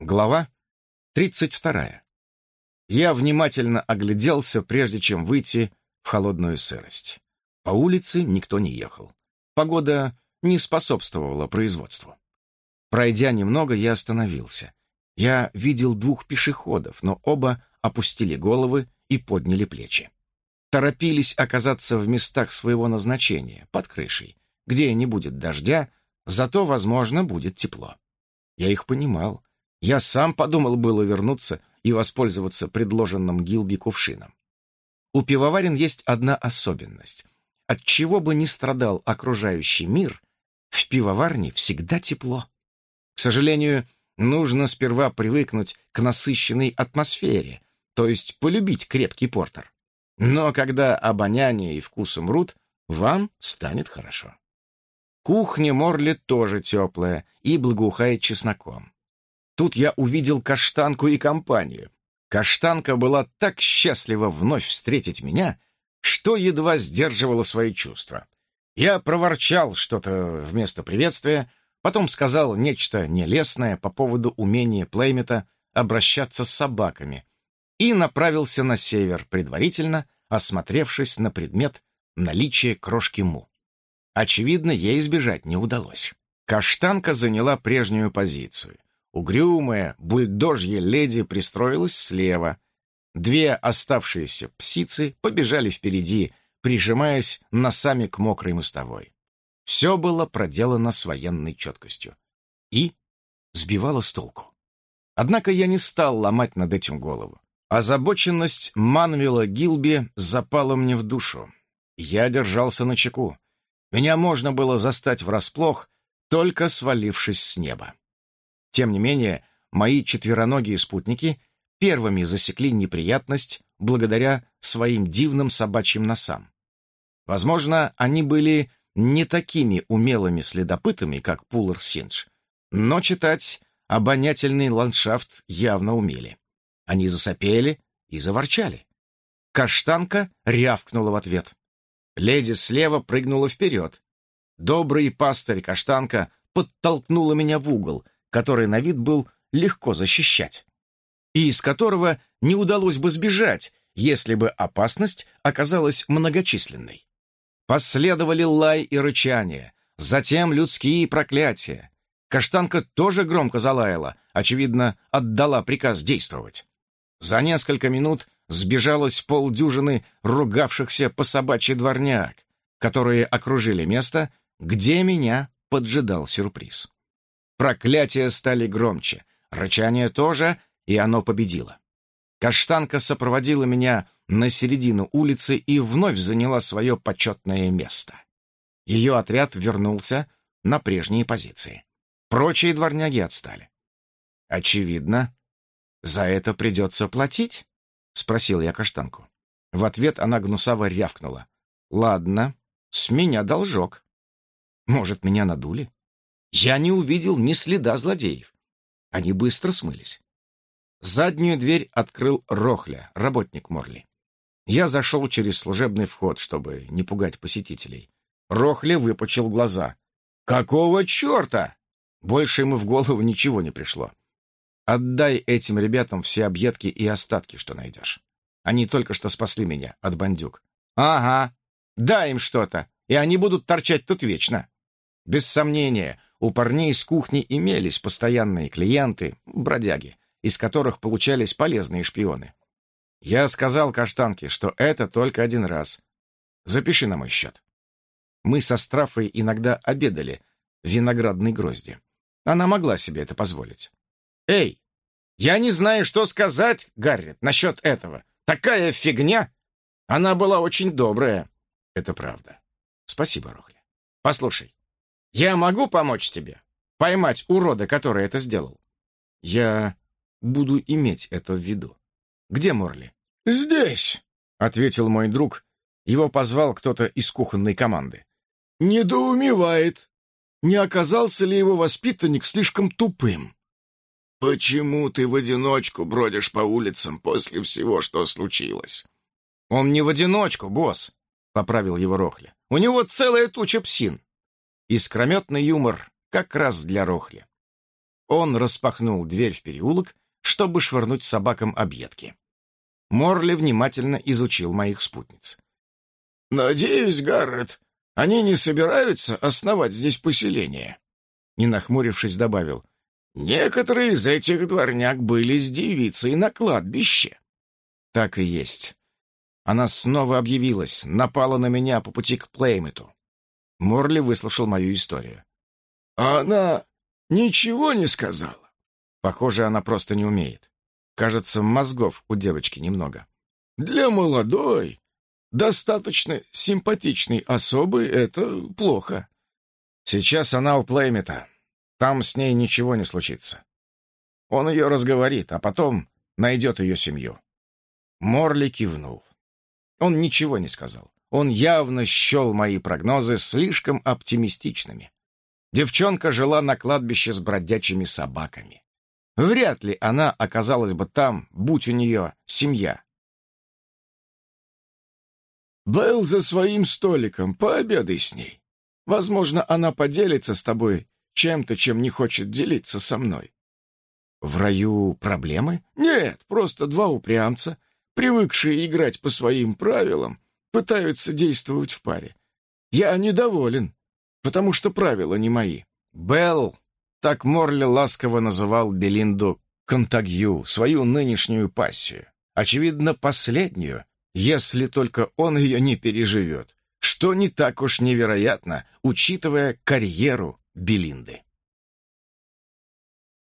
Глава 32. Я внимательно огляделся, прежде чем выйти в холодную сырость. По улице никто не ехал. Погода не способствовала производству. Пройдя немного, я остановился. Я видел двух пешеходов, но оба опустили головы и подняли плечи. Торопились оказаться в местах своего назначения, под крышей, где не будет дождя, зато, возможно, будет тепло. Я их понимал. Я сам подумал было вернуться и воспользоваться предложенным Гилби кувшином. У пивоварен есть одна особенность. От чего бы ни страдал окружающий мир, в пивоварне всегда тепло. К сожалению, нужно сперва привыкнуть к насыщенной атмосфере, то есть полюбить крепкий портер. Но когда обоняние и вкус умрут, вам станет хорошо. Кухня Морли тоже теплая и благоухает чесноком. Тут я увидел каштанку и компанию. Каштанка была так счастлива вновь встретить меня, что едва сдерживала свои чувства. Я проворчал что-то вместо приветствия, потом сказал нечто нелестное по поводу умения Плеймета обращаться с собаками и направился на север, предварительно осмотревшись на предмет наличия крошки му. Очевидно, ей избежать не удалось. Каштанка заняла прежнюю позицию. Угрюмая, бульдожья леди пристроилась слева. Две оставшиеся псицы побежали впереди, прижимаясь носами к мокрой мостовой. Все было проделано с военной четкостью. И сбивало с толку. Однако я не стал ломать над этим голову. Озабоченность Манвела Гилби запала мне в душу. Я держался на чеку. Меня можно было застать врасплох, только свалившись с неба. Тем не менее, мои четвероногие спутники первыми засекли неприятность благодаря своим дивным собачьим носам. Возможно, они были не такими умелыми следопытами, как Пулар Синдж, но читать обонятельный ландшафт явно умели. Они засопели и заворчали. Каштанка рявкнула в ответ. Леди слева прыгнула вперед. Добрый пастырь Каштанка подтолкнула меня в угол — который на вид был легко защищать, и из которого не удалось бы сбежать, если бы опасность оказалась многочисленной. Последовали лай и рычание, затем людские проклятия. Каштанка тоже громко залаяла, очевидно, отдала приказ действовать. За несколько минут сбежалось полдюжины ругавшихся по собачьи дворняк, которые окружили место, где меня поджидал сюрприз. Проклятия стали громче, рычание тоже, и оно победило. Каштанка сопроводила меня на середину улицы и вновь заняла свое почетное место. Ее отряд вернулся на прежние позиции. Прочие дворняги отстали. «Очевидно, за это придется платить?» — спросил я каштанку. В ответ она гнусаво рявкнула. «Ладно, с меня должок. Может, меня надули?» Я не увидел ни следа злодеев. Они быстро смылись. Заднюю дверь открыл Рохля, работник Морли. Я зашел через служебный вход, чтобы не пугать посетителей. Рохля выпучил глаза. «Какого черта?» Больше ему в голову ничего не пришло. «Отдай этим ребятам все объедки и остатки, что найдешь. Они только что спасли меня от бандюк». «Ага, дай им что-то, и они будут торчать тут вечно». Без сомнения, у парней с кухни имелись постоянные клиенты, бродяги, из которых получались полезные шпионы. Я сказал Каштанке, что это только один раз. Запиши на мой счет. Мы со Страфой иногда обедали в виноградной грозди. Она могла себе это позволить. «Эй, я не знаю, что сказать, Гаррет, насчет этого. Такая фигня!» Она была очень добрая. Это правда. Спасибо, Рохли. Послушай, я могу помочь тебе? Поймать урода, который это сделал? Я буду иметь это в виду. Где Морли? Здесь, ответил мой друг. Его позвал кто-то из кухонной команды. Недоумевает. Не оказался ли его воспитанник слишком тупым? «Почему ты в одиночку бродишь по улицам после всего, что случилось?» «Он не в одиночку, босс», — поправил его Рохля. «У него целая туча псин. Искрометный юмор как раз для Рохли. Он распахнул дверь в переулок, чтобы швырнуть собакам объедки. Морли внимательно изучил моих спутниц. «Надеюсь, Гаррет, они не собираются основать здесь поселение?» Не нахмурившись, добавил. «Некоторые из этих дворняк были с девицей на кладбище». Так и есть. Она снова объявилась, напала на меня по пути к Плеймету. Морли выслушал мою историю. «А она ничего не сказала?» Похоже, она просто не умеет. Кажется, мозгов у девочки немного. «Для молодой, достаточно симпатичной особы это плохо». Сейчас она у Плеймета. Там с ней ничего не случится. Он ее разговорит, а потом найдет ее семью. Морли кивнул. Он ничего не сказал. Он явно счел мои прогнозы слишком оптимистичными. Девчонка жила на кладбище с бродячими собаками. Вряд ли она оказалась бы там, будь у нее семья. «Белл за своим столиком, пообедай с ней. Возможно, она поделится с тобой чем-то, чем не хочет делиться со мной». «В раю проблемы?» «Нет, просто два упрямца, привыкшие играть по своим правилам, пытаются действовать в паре. Я недоволен, потому что правила не мои. Белл, так Морли ласково называл Белинду Контагью, свою нынешнюю пассию. Очевидно, последнюю, если только он ее не переживет, что не так уж невероятно, учитывая карьеру Белинды.